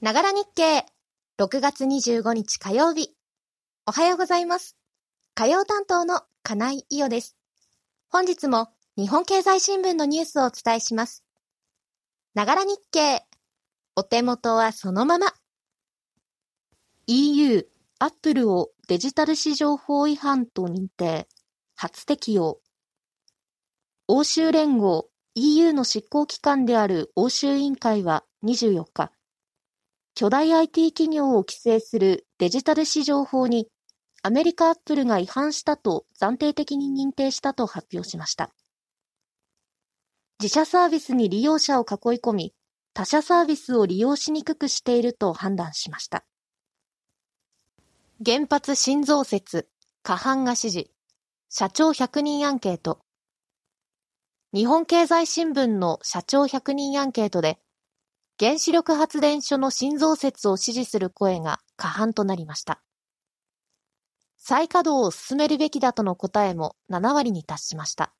ながら日経。6月25日火曜日。おはようございます。火曜担当の金井伊代です。本日も日本経済新聞のニュースをお伝えします。ながら日経。お手元はそのまま。EU、アップルをデジタル市場法違反と認定。初適用。欧州連合 EU の執行機関である欧州委員会は24日、巨大 IT 企業を規制するデジタル市場法にアメリカアップルが違反したと暫定的に認定したと発表しました。自社サービスに利用者を囲い込み、他社サービスを利用しにくくしていると判断しました。原発新増設、過半が支持、社長100人アンケート。日本経済新聞の社長100人アンケートで、原子力発電所の新増設を支持する声が過半となりました。再稼働を進めるべきだとの答えも7割に達しました。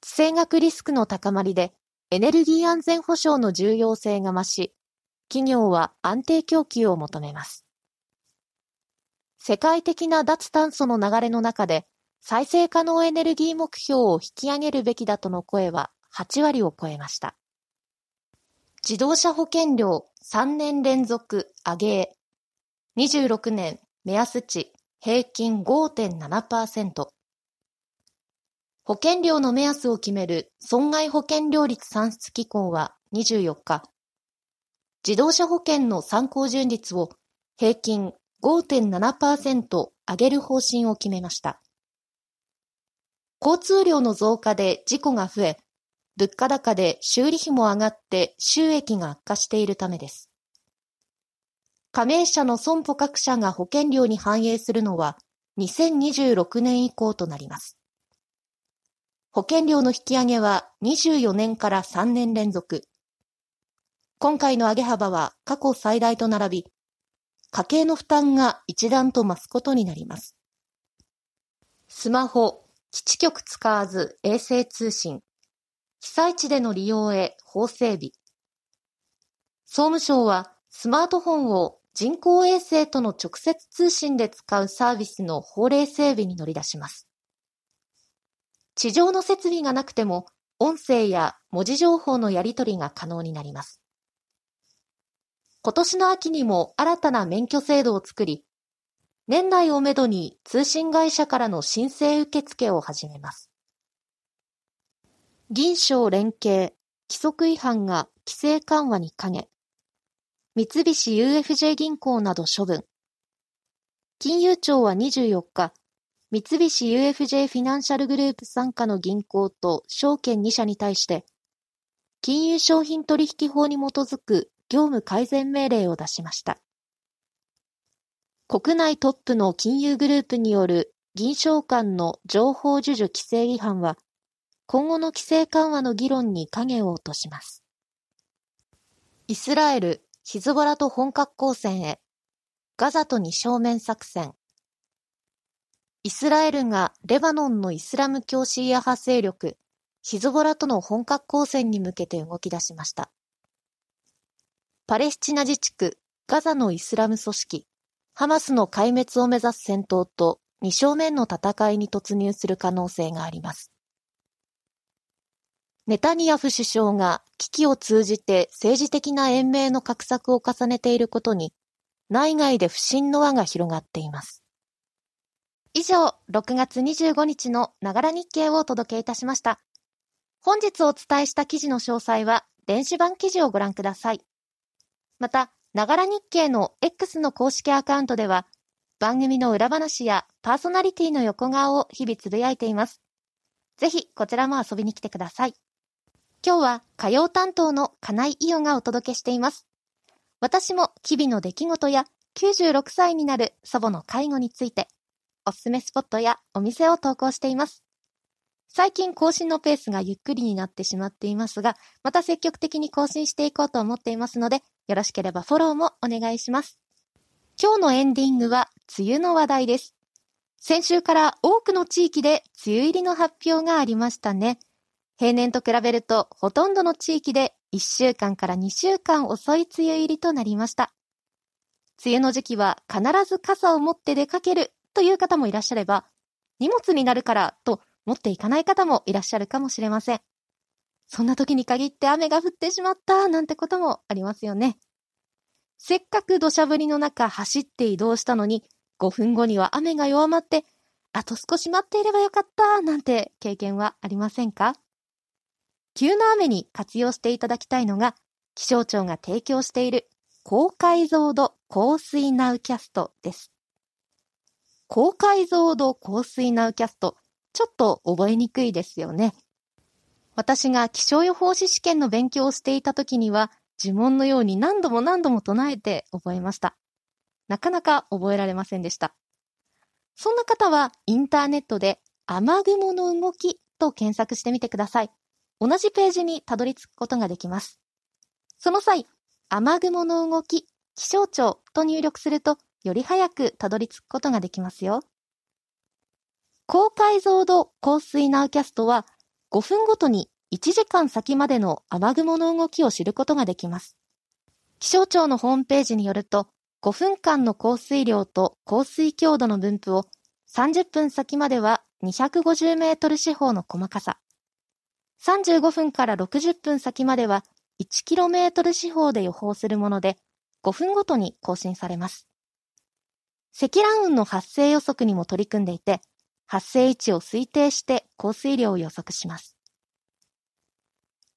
地政学リスクの高まりでエネルギー安全保障の重要性が増し、企業は安定供給を求めます。世界的な脱炭素の流れの中で再生可能エネルギー目標を引き上げるべきだとの声は8割を超えました。自動車保険料3年連続上げ。26年目安値平均5.7%。保険料の目安を決める損害保険料率算出機構は24日、自動車保険の参考純率を平均5.7%上げる方針を決めました。交通量の増加で事故が増え、物価高で修理費も上がって収益が悪化しているためです。加盟者の損保各社が保険料に反映するのは2026年以降となります。保険料の引き上げは24年から3年連続。今回の上げ幅は過去最大と並び、家計の負担が一段と増すことになります。スマホ、基地局使わず衛星通信。被災地での利用へ法整備。総務省はスマートフォンを人工衛星との直接通信で使うサービスの法令整備に乗り出します。地上の設備がなくても音声や文字情報のやり取りが可能になります。今年の秋にも新たな免許制度を作り、年内をめどに通信会社からの申請受付を始めます。銀商連携、規則違反が規制緩和に影。三菱 UFJ 銀行など処分。金融庁は24日、三菱 UFJ フィナンシャルグループ傘下の銀行と証券2社に対して、金融商品取引法に基づく業務改善命令を出しました。国内トップの金融グループによる銀商間の情報授受規制違反は、今後の規制緩和の議論に影を落とします。イスラエル、ヒズボラと本格交戦へ、ガザと二正面作戦。イスラエルがレバノンのイスラム教シーア派勢力、ヒズボラとの本格交戦に向けて動き出しました。パレスチナ自治区、ガザのイスラム組織、ハマスの壊滅を目指す戦闘と二正面の戦いに突入する可能性があります。ネタニヤフ首相が危機を通じて政治的な延命の画策を重ねていることに、内外で不信の輪が広がっています。以上、6月25日のながら日経をお届けいたしました。本日お伝えした記事の詳細は、電子版記事をご覧ください。また、ながら日経の X の公式アカウントでは、番組の裏話やパーソナリティの横顔を日々つぶやいています。ぜひ、こちらも遊びに来てください。今日は火曜担当の金井伊代がお届けしています。私も日々の出来事や96歳になる祖母の介護について、おすすめスポットやお店を投稿しています。最近更新のペースがゆっくりになってしまっていますが、また積極的に更新していこうと思っていますので、よろしければフォローもお願いします。今日のエンディングは梅雨の話題です。先週から多くの地域で梅雨入りの発表がありましたね。平年と比べるとほとんどの地域で1週間から2週間遅い梅雨入りとなりました。梅雨の時期は必ず傘を持って出かけるという方もいらっしゃれば、荷物になるからと持っていかない方もいらっしゃるかもしれません。そんな時に限って雨が降ってしまったなんてこともありますよね。せっかく土砂降りの中走って移動したのに、5分後には雨が弱まって、あと少し待っていればよかったなんて経験はありませんか？急な雨に活用していただきたいのが、気象庁が提供している高解像度降水ナウキャストです。高解像度降水ナウキャスト、ちょっと覚えにくいですよね。私が気象予報士試験の勉強をしていた時には、呪文のように何度も何度も唱えて覚えました。なかなか覚えられませんでした。そんな方はインターネットで雨雲の動きと検索してみてください。同じページにたどり着くことができます。その際、雨雲の動き、気象庁と入力すると、より早くたどり着くことができますよ。高解像度降水ナウキャストは、5分ごとに1時間先までの雨雲の動きを知ることができます。気象庁のホームページによると、5分間の降水量と降水強度の分布を30分先までは250メートル四方の細かさ、35分から60分先までは 1km 四方で予報するもので、5分ごとに更新されます。積乱雲の発生予測にも取り組んでいて、発生位置を推定して降水量を予測します。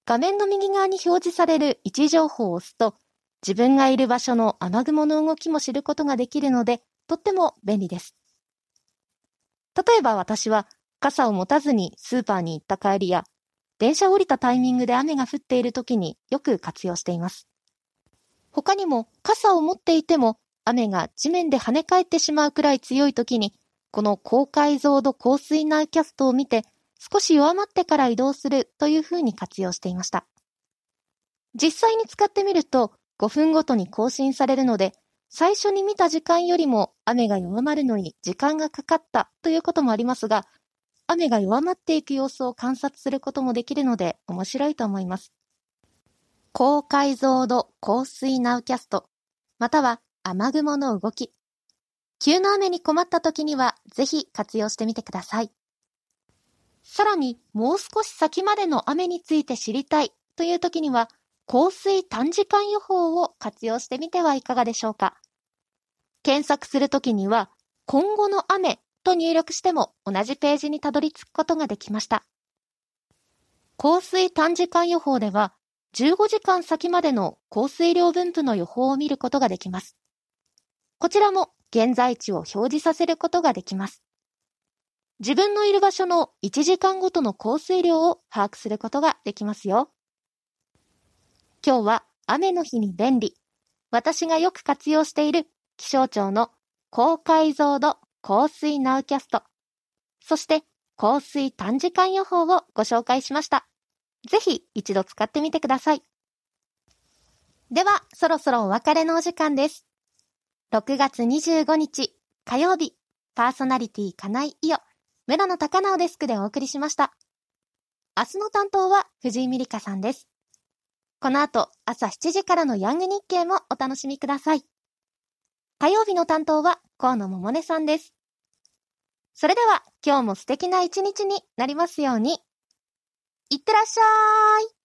画面の右側に表示される位置情報を押すと、自分がいる場所の雨雲の動きも知ることができるので、とっても便利です。例えば私は傘を持たずにスーパーに行った帰りや、電車降りたタイミングで雨が降っている時によく活用しています。他にも傘を持っていても雨が地面で跳ね返ってしまうくらい強い時に、この高解像度降水ナイキャストを見て少し弱まってから移動するというふうに活用していました。実際に使ってみると5分ごとに更新されるので、最初に見た時間よりも雨が弱まるのに時間がかかったということもありますが、雨が弱まっていく様子を観察することもできるので面白いと思います。高解像度降水ナウキャスト、または雨雲の動き。急な雨に困った時にはぜひ活用してみてください。さらにもう少し先までの雨について知りたいという時には降水短時間予報を活用してみてはいかがでしょうか。検索するときには今後の雨と入力しても同じページにたどり着くことができました。降水短時間予報では、15時間先までの降水量分布の予報を見ることができます。こちらも現在地を表示させることができます。自分のいる場所の1時間ごとの降水量を把握することができますよ。今日は雨の日に便利。私がよく活用している気象庁の高解像度降水ナウキャスト、そして降水短時間予報をご紹介しました。ぜひ一度使ってみてください。では、そろそろお別れのお時間です。6月25日火曜日、パーソナリティ金井伊代、村野高直デスクでお送りしました。明日の担当は藤井美里香さんです。この後、朝7時からのヤング日経もお楽しみください。火曜日の担当は河野桃音さんです。それでは今日も素敵な一日になりますように。いってらっしゃい